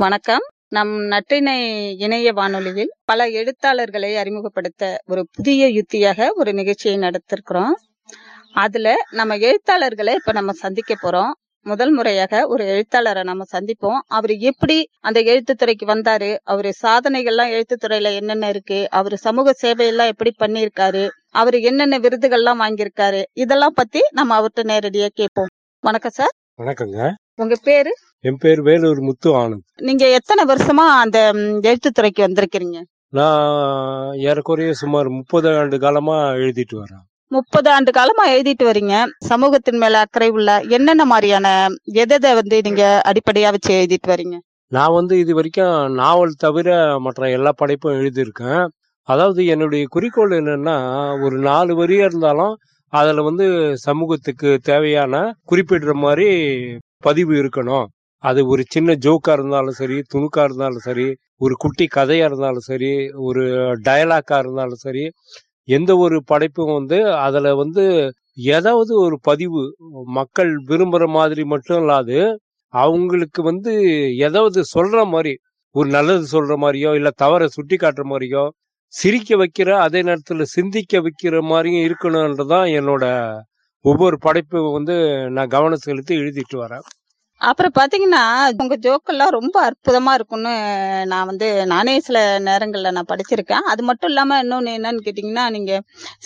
வணக்கம். நம் நற்றினை இணைய வானொலியில் பல எழுத்தாளர்களை அறிமுகப்படுத்த ஒரு புதிய யுத்தியாக ஒரு நிகழ்ச்சியை நடத்திருக்கிறோம். அதுல நம்ம எழுத்தாளர்களை இப்ப நம்ம சந்திக்க போறோம். முதல் முறையாக ஒரு எழுத்தாளரை நம்ம சந்திப்போம். அவர் எப்படி அந்த எழுத்துத்துறைக்கு வந்தாரு? அவரு சாதனைகள்லாம் எழுத்துத்துறையில என்னென்ன இருக்கு? அவரு சமூக சேவையெல்லாம் எப்படி பண்ணியிருக்காரு? அவரு என்னென்ன விருதுகள்லாம் வாங்கியிருக்காரு? இதெல்லாம் பத்தி நம்ம அவர்கிட்ட நேரடியா கேட்போம். வணக்கம் சார். வணக்கங்க. உங்க பேரு? என் பேர் வேலூர் முத்து ஆனந்த். நீங்க எத்தனை வருஷமா அந்த எழுத்துத்துறைக்கு வந்திருக்கிறீங்க? நான் ஏறக்குறைய சுமார் முப்பது ஆண்டு காலமா எழுதிட்டு வரேன் முப்பது ஆண்டு காலமா எழுதிட்டு வரீங்க. சமூகத்தின் மேல அக்கறை உள்ள என்னென்ன மாதிரியான எதை வந்து நீங்க அடிப்படையா வச்சு எழுதிட்டு வரீங்க? நான் வந்து இது வரைக்கும் நாவல் தவிர மற்ற எல்லா படைப்பும் எழுதியிருக்கேன். அதாவது என்னுடைய குறிக்கோள் என்னன்னா ஒரு நாலு வரியா இருந்தாலும் அதுல வந்து சமூகத்துக்கு தேவையான குறிப்பிடுற மாதிரி பதிவு இருக்கணும். அது ஒரு சின்ன ஜோக்கா இருந்தாலும் சரி துணுக்கா இருந்தாலும் சரி ஒரு குட்டி கதையா இருந்தாலும் சரி ஒரு டயலாக்கா இருந்தாலும் சரி எந்த ஒரு படைப்பும் வந்து அதுல வந்து ஏதாவது ஒரு பதிவு மக்கள் விரும்புற மாதிரி மட்டும் இல்லாது அவங்களுக்கு வந்து ஏதாவது சொல்ற மாதிரி ஒரு நல்லது சொல்ற மாதிரியோ இல்ல தவறை சுட்டி காட்டுற மாதிரியோ சிரிக்க வைக்கிற அதே நேரத்துல சிந்திக்க வைக்கிற மாதிரியும் இருக்கணும்ன்றதான் என்னோட ஒவ்வொரு படைப்பு வந்து நான் கவனம் செலுத்தி எழுதிட்டு வரேன். அப்புறம் பாத்தீங்கன்னா உங்க ஜோக்கெல்லாம் ரொம்ப அற்புதமா இருக்கும்னு நான் வந்து நானே சில நேரங்கள்ல நான் படிச்சிருக்கேன். அது மட்டும் இல்லாம இன்னொன்னு என்னன்னு கேட்டீங்கன்னா நீங்க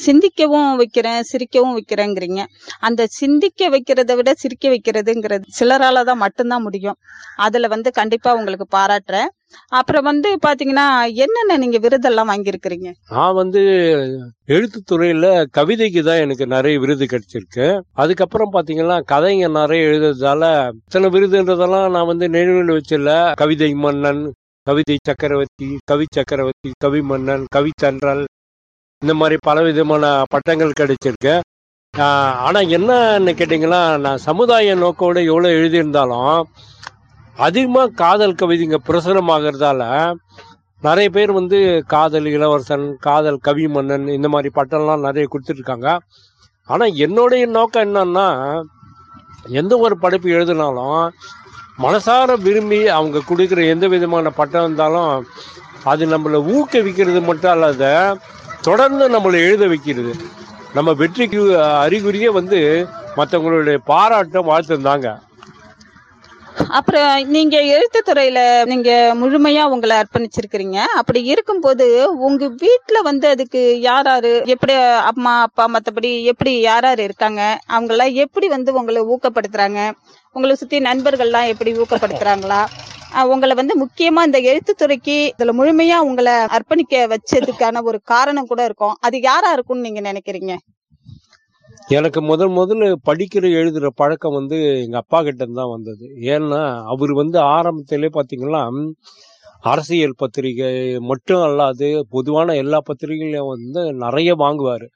சிந்திக்கவும் வைக்கிறேன் சிரிக்கவும் வைக்கிறேங்கிறீங்க. அந்த சிந்திக்க வைக்கிறத விட சிரிக்க வைக்கிறதுங்கிறது சிலரால தான் மட்டும்தான் முடியும். அதுல வந்து கண்டிப்பா உங்களுக்கு பாராட்டுறேன். அப்புறம் வந்து பாத்தீங்கன்னா என்னென்ன நீங்க விருதெல்லாம் வாங்கியிருக்கிறீங்க? நான் வந்து எழுத்துத்துறையில கவிதைக்கு தான் எனக்கு நிறைய விருது கிடைச்சிருக்கு. அதுக்கப்புறம் பாத்தீங்கன்னா கதைங்க நிறைய எழுதுறதால இத்தனை விருதுன்றதெல்லாம் நான் வந்து நினைவில் வச்சல. கவிதை மன்னன் கவிதை சக்கரவர்த்தி கவி சக்கரவர்த்தி கவி மன்னன் கவி தன்றல் இந்த மாதிரி பல விதமான பட்டங்கள் கிடைச்சிருக்கு. ஆஹ் ஆனா என்னன்னு கேட்டீங்கன்னா நான் சமுதாய நோக்கோட எவ்வளவு எழுதியிருந்தாலும் அதிகமாக காதல் கவிதைங்க பிரசுரமாகறதால நிறைய பேர் வந்து காதல் இளவரசன் காதல் கவி மன்னன் இந்த மாதிரி பட்டம்லாம் நிறைய கொடுத்துட்ருக்காங்க. ஆனால் என்னுடைய நோக்கம் என்னன்னா எந்த ஒரு படைப்பு எழுதினாலும் மனசார விரும்பி அவங்க கொடுக்குற எந்த விதமான பட்டம் இருந்தாலும் அது நம்மளை ஊக்குவிக்கிறது மட்டும் அல்லாத தொடர்ந்து நம்மளை எழுத வைக்கிறது. நம்ம வெற்றிக்கு அறிகுறியே வந்து மற்றவங்களுடைய பாராட்டம் வாழ்த்துந்தாங்க அப்புறம் நீங்க எழுத்துத்துறையில நீங்க முழுமையா உங்களை அர்ப்பணிச்சிருக்கிறீங்க. அப்படி இருக்கும்போது உங்க வீட்டுல வந்து அதுக்கு யாராரு எப்படி அம்மா அப்பா மத்தபடி எப்படி யாராரு இருக்காங்க? அவங்க எல்லாம் எப்படி வந்து உங்களை ஊக்கப்படுத்துறாங்க? உங்களை சுத்தி நண்பர்கள்லாம் எப்படி ஊக்கப்படுத்துறாங்களா? உங்களை வந்து முக்கியமா இந்த எழுத்துத்துறைக்கு இதுல முழுமையா உங்களை அர்ப்பணிக்க வச்சதுக்கான ஒரு காரணம் கூட இருக்கும். அது யாரா இருக்கும்னு நீங்க நினைக்கிறீங்க? எனக்கு முதல் முதல்ல படிக்கிற எழுதுற பழக்கம் வந்து எங்க அப்பா கிட்ட இருந்து தான் வந்தது. ஏன்னா அவர் வந்து ஆரம்பத்திலே பார்த்தீங்கன்னா அரசியல் பத்திரிகை மட்டும் அல்லாது பொதுவான எல்லா பத்திரிகைகளையும் வந்து நிறைய வாங்குவாரு.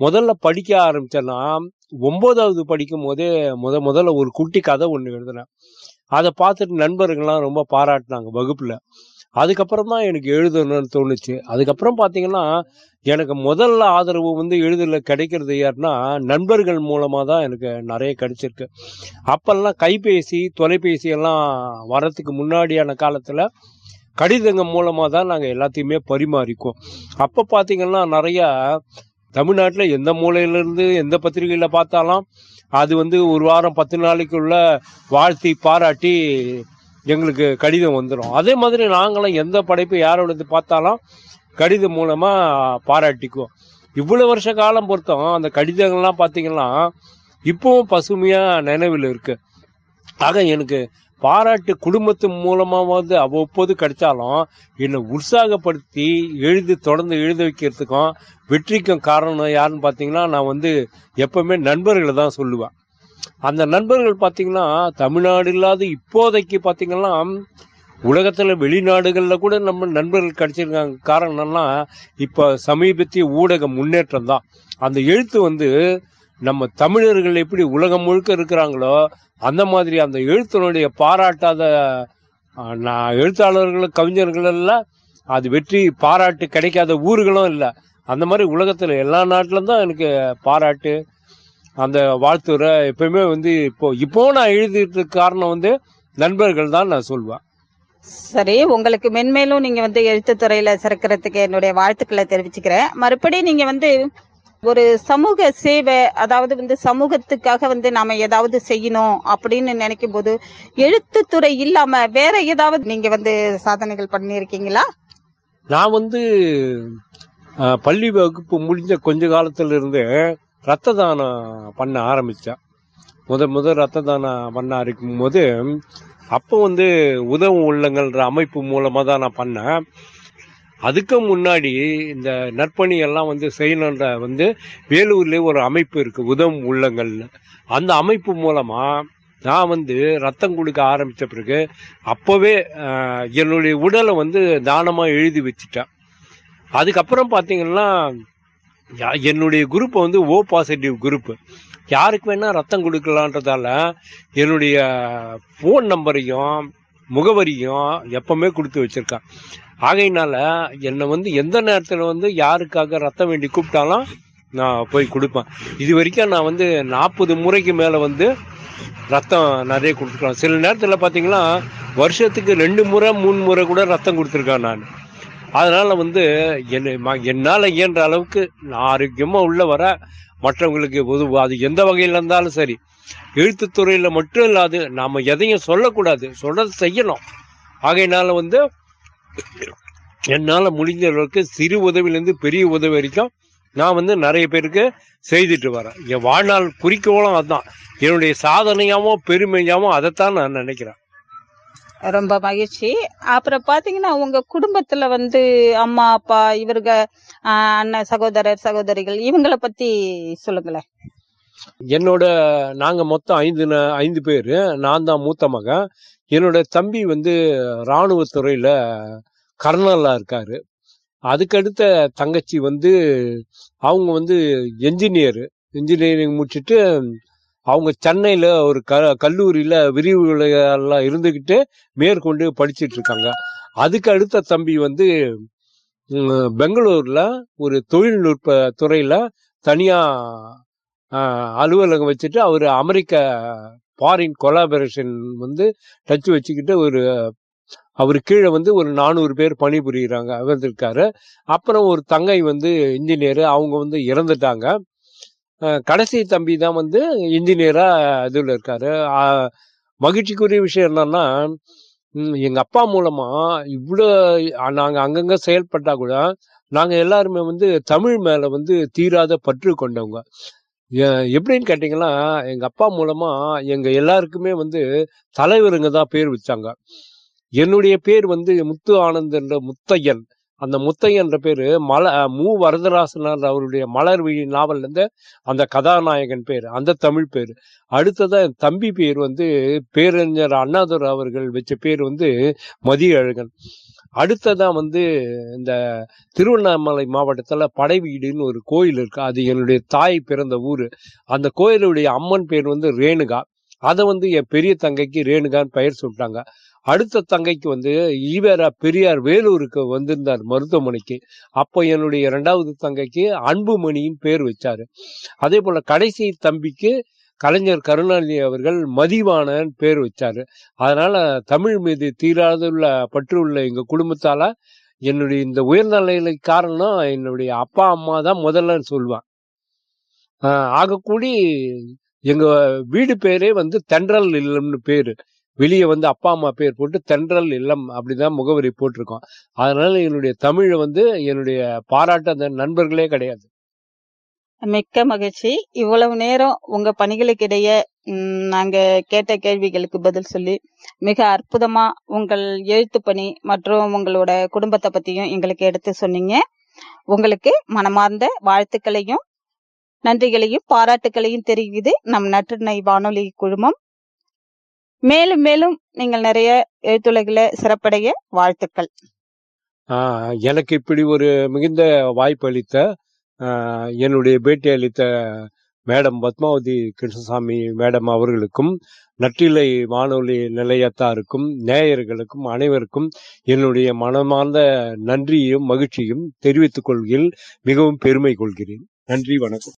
முதல்ல படிக்க ஆரம்பிச்சேன்னா ஒன்பதாவது படிக்கும் போதே முத முதல்ல ஒரு குட்டி கதை ஒண்ணு எழுதினேன். அதை பார்த்துட்டு நண்பர்கள்லாம் ரொம்ப பாராட்டினாங்க வகுப்புல. அதுக்கப்புறம் தான் எனக்கு எழுதணும்னு தோணுச்சு. அதுக்கப்புறம் பார்த்தீங்கன்னா எனக்கு முதல்ல ஆதரவு வந்து எழுதல கிடைக்கிறது யாருன்னா நண்பர்கள் மூலமாக தான் எனக்கு நிறைய கிடைச்சிருக்கு. அப்பெல்லாம் கைபேசி தொலைபேசி எல்லாம் வரத்துக்கு முன்னாடியான காலத்தில் கடிதங்கள் மூலமாக தான் நாங்கள் எல்லாத்தையுமே பரிமாறிக்குவோம். அப்போ பார்த்தீங்கன்னா நிறையா தமிழ்நாட்டில் எந்த மூலையிலேருந்து எந்த பத்திரிகையில் பார்த்தாலும் அது வந்து ஒரு வாரம் பத்து நாளைக்குள்ள வாழ்த்தி பாராட்டி எங்களுக்கு கடிதம் வந்துடும் அதே மாதிரி நாங்களும் எந்த படைப்பு யாரோடது பார்த்தாலும் கடிதம் மூலமா பாராட்டிக்குவோம். இவ்வளவு வருஷ காலம் பொறுத்தம் அந்த கடிதங்கள்லாம் பார்த்தீங்கன்னா இப்பவும் பசுமையா நினைவில் இருக்கு. ஆக எனக்கு பாராட்டு குடும்பத்து மூலமாவது அவ்வப்போது கிடைச்சாலும் என்னை உற்சாகப்படுத்தி எழுதி தொடர்ந்து எழுத வைக்கிறதுக்கும் வெற்றிக்கும் காரணம் யாருன்னு பார்த்தீங்கன்னா நான் வந்து எப்பவுமே நண்பர்களை தான் சொல்லுவேன். அந்த நண்பர்கள் பார்த்தீங்கன்னா தமிழ்நாடு இல்லாத இப்போதைக்கு பார்த்தீங்கன்னா உலகத்தில் வெளிநாடுகளில் கூட நம்ம நண்பர்கள் கிடைச்சிருக்காங்க. காரணம் என்னன்னா இப்போ சமீபத்திய ஊடக முன்னேற்றம் தான். அந்த எழுத்து வந்து நம்ம தமிழர்கள் எப்படி உலகம் முழுக்க இருக்கிறாங்களோ அந்த மாதிரி அந்த எழுத்தினுடைய பாராட்டாத நான் எழுத்தாளர்கள் கவிஞர்கள் எல்லாம் அது வெற்றி பாராட்டு கிடைக்காத ஊர்களும் இல்லை. அந்த மாதிரி உலகத்தில் எல்லா நாட்டிலும் தான் எனக்கு பாராட்டு அந்த வாழ்த்துறை எப்பயுமே வந்து இப்போ இப்போ நான் எழுதிட்டு காரணம் வந்து நண்பர்கள் தான் நான் சொல்வேன். சரி உங்களுக்கு மென்மேலும் நீங்க வந்து எழுத்துத்துறையில சிறக்கிறதுக்கு என்னுடைய வாழ்த்துக்களை தெரிவிச்சுக்கிறேன். மறுபடியும் நீங்க வந்து ஒரு சமூக சேவை அதாவது வந்து சமூகத்துக்காக வந்து நாம ஏதாவது செய்யணும் அப்படின்னு நினைக்கும் போது எழுத்துத்துறை இல்லாம வேற ஏதாவது நீங்க வந்து சாதனைகள் பண்ணியிருக்கீங்களா? நான் வந்து பள்ளி வகுப்பு முடிஞ்ச கொஞ்ச காலத்துல இருந்து ரத்த தானம் பண்ண ஆரம்பித்தேன் முத முத ரத்த தானம் பண்ண ஆரம்பிக்கும் போது அப்போ வந்து உதவும் உள்ளங்கள்ன்ற அமைப்பு மூலமாக தான் நான் பண்ணேன். அதுக்கு முன்னாடி இந்த நற்பணி எல்லாம் வந்து செய்யணுன்ற வந்து வேலூர்லேயே ஒரு அமைப்பு இருக்குது உதவும் உள்ளங்கள்னு. அந்த அமைப்பு மூலமாக நான் வந்து ரத்தம் கொடுக்க ஆரம்பித்த பிறகு அப்போவே என்னுடைய உடலை வந்து தானமாக எழுதி வச்சுட்டேன். அதுக்கப்புறம் பார்த்தீங்கன்னா என்னுடைய குரூப் வந்து ஓ பாசிட்டிவ் குரூப் யாருக்கு வேணா ரத்தம் கொடுக்கலான்றதால என்னுடைய ஃபோன் நம்பரையும் முகவரியும் எப்பவுமே கொடுத்து வச்சிருக்கேன் ஆகையினால என்னை வந்து எந்த நேரத்தில் வந்து யாருக்காக ரத்தம் வேண்டி கூப்பிட்டாலும் நான் போய் கொடுப்பேன். இது வரைக்கும் நான் வந்து நாற்பது முறைக்கு மேலே வந்து ரத்தம் நிறைய கொடுத்துருக்கேன். சில நேரத்தில் பார்த்தீங்கன்னா வருஷத்துக்கு ரெண்டு முறை மூணு முறை கூட ரத்தம் கொடுத்துருக்கேன் நான். அதனால வந்து என்ன என்னால் என்னால இயன்ற அளவுக்கு நான் ஆரோக்கியமா உள்ள வர மற்றவங்களுக்கு உதவு அது எந்த வகையில இருந்தாலும் சரி எழுத்துத்துறையில் மட்டும் இல்லாது நாம எதையும் சொல்லக்கூடாது சொல்றது செய்யணும். ஆகையினால வந்து என்னால முடிஞ்ச அளவுக்கு சிறு உதவியிலேருந்து பெரிய உதவி வரைக்கும் நான் வந்து நிறைய பேருக்கு செய்துட்டு வரேன். என் வாழ்நாள் குறிக்கோளும் அதுதான் என்னுடைய சாதனையாவும் பெருமையாவும் அதைத்தான் நான் நினைக்கிறேன். ரொம்ப மகிழ்ச்சி. அப்புறம் பாத்தீங்கன்னா உங்க குடும்பத்துல வந்து அம்மா அப்பா இவருக அண்ணன் சகோதரர் சகோதரிகள் இவங்களை பத்தி சொல்லுங்களேன் என்னோட நாங்க மொத்தம் ஐந்து ந- ஐந்து பேர். நான் தான் மூத்த மகன் என்னோட தம்பி வந்து ராணுவத்துறையில கர்னலா இருக்காரு. அதுக்கடுத்த தங்கச்சி வந்து அவங்க வந்து என்ஜினியர் இன்ஜினியரிங் முடிச்சுட்டு அவங்க சென்னையில் ஒரு க கல்லூரியில் விரிவுரையெல்லாம் இருந்துக்கிட்டு மேற்கொண்டு படிச்சுட்டு இருக்காங்க அதுக்கு அடுத்த தம்பி வந்து பெங்களூரில் ஒரு தொழில்நுட்ப துறையில் தனியாக அலுவலகம் வச்சுட்டு அவர் அமெரிக்க ஃபாரின் கொலாபரேஷன் வந்து டச் வச்சுக்கிட்டு ஒரு அவர் கீழே வந்து ஒரு நானூறு பேர் பணிபுரிகிறாங்க அமர்ந்திருக்காரு. அப்புறம் ஒரு தங்கை வந்து இன்ஜினியர் அவங்க வந்து இறந்துட்டாங்க. கடைசி தம்பி தான் வந்து இன்ஜினியரா இதுல இருக்காரு. மகிழ்ச்சிக்குரிய விஷயம் என்னன்னா எங்கள் எங்க அப்பா மூலமா இவ்வளோ நாங்க அங்கங்க செயல்பட்டா கூட நாங்க எல்லாருமே வந்து தமிழ் மேல வந்து தீராத பற்று கொண்டவங்க. எப்படின்னு கேட்டீங்கன்னா எங்க அப்பா மூலமா எங்க எல்லாருக்குமே வந்து தலைவருங்க தான் பேர் வச்சாங்க. என்னுடைய பேர் வந்து முத்து ஆனந்த் என்ற முத்தையன். அந்த முத்தையன்ற பேரு மல மு. வரதராசனார் அவருடைய மலர் விழி நாவல்லேருந்து அந்த கதாநாயகன் பேர் அந்த தமிழ் பேர். அடுத்ததான் என் தம்பி பேர் வந்து பேரறிஞர் அண்ணாதுரை அவர்கள் வச்ச பேர் வந்து மதிய அழகன் அடுத்ததான் வந்து இந்த திருவண்ணாமலை மாவட்டத்தில் படைவீடுன்னு ஒரு கோயில் இருக்கு. அது என்னுடைய தாய் பிறந்த ஊர். அந்த கோயிலுடைய அம்மன் பேர் வந்து ரேணுகா. அதை வந்து என் பெரிய தங்கைக்கு ரேணுகான்னு பெயர் சொல்லிட்டாங்க. அடுத்த தங்கைக்கு வந்து ஈவேரா பெரியார் வேலூருக்கு வந்திருந்தார் மருத்துவமனைக்கு. அப்போ என்னுடைய இரண்டாவது தங்கைக்கு அன்புமணியின் பேர் வச்சாரு. அதே போல கடைசி தம்பிக்கு கலைஞர் கருணாநிதி அவர்கள் மதிவானன் பேர் வச்சாரு. அதனால தமிழ் மீது தீராதுள்ள பற்று உள்ள எங்க குடும்பத்தால என்னுடைய இந்த உயர்நிலையில காரணம் என்னுடைய அப்பா அம்மா தான் முதல்ல சொல்லுவான் ஆகக்கூடி எங்க வீடு பேரே வந்து தென்றல் இல்லம்னு பேரு. வெளியே வந்து அப்பா அம்மா பேர் போட்டு தென்றல் இல்லம் அப்படிதான் முகவரி போட்டிருக்கோம். அதனால என்னுடைய தமிழ் வந்து என்னுடைய பாராட்ட அந்த நண்பர்களே கிடையாது. மிக்க மகிழ்ச்சி. இவ்வளவு நேரம் உங்க பணிகளுக்கிடையே நாங்க கேட்ட கேள்விகளுக்கு பதில் சொல்லி மிக அற்புதமா உங்கள் எழுத்து பணி மற்றும் உங்களோட குடும்பத்தை பத்தியும் எங்களுக்கு எடுத்து சொன்னீங்க. உங்களுக்கு மனமார்ந்த வாழ்த்துக்களையும் நன்றிகளையும் பாராட்டுகளையும் தெரிவிது நம் நற்றினை வானொலி குழுமம். மேலும் மேலும் நீங்கள் நிறைய எழுத்துலகில சிறப்படைய வாழ்த்துக்கள். ஆஹ் எனக்கு இப்படி ஒரு மிகுந்த வாய்ப்பு அளித்த ஆஹ் என்னுடைய பேட்டி அளித்த மேடம் பத்மாவதி கிருஷ்ணசாமி மேடம் அவர்களுக்கும் நற்றிலை வானொலி நிலையத்தாருக்கும் நேயர்களுக்கும் அனைவருக்கும் என்னுடைய மனமார்ந்த நன்றியும் மகிழ்ச்சியும் தெரிவித்துக் கொள்கையில் மிகவும் பெருமை கொள்கிறேன். நன்றி வணக்கம்.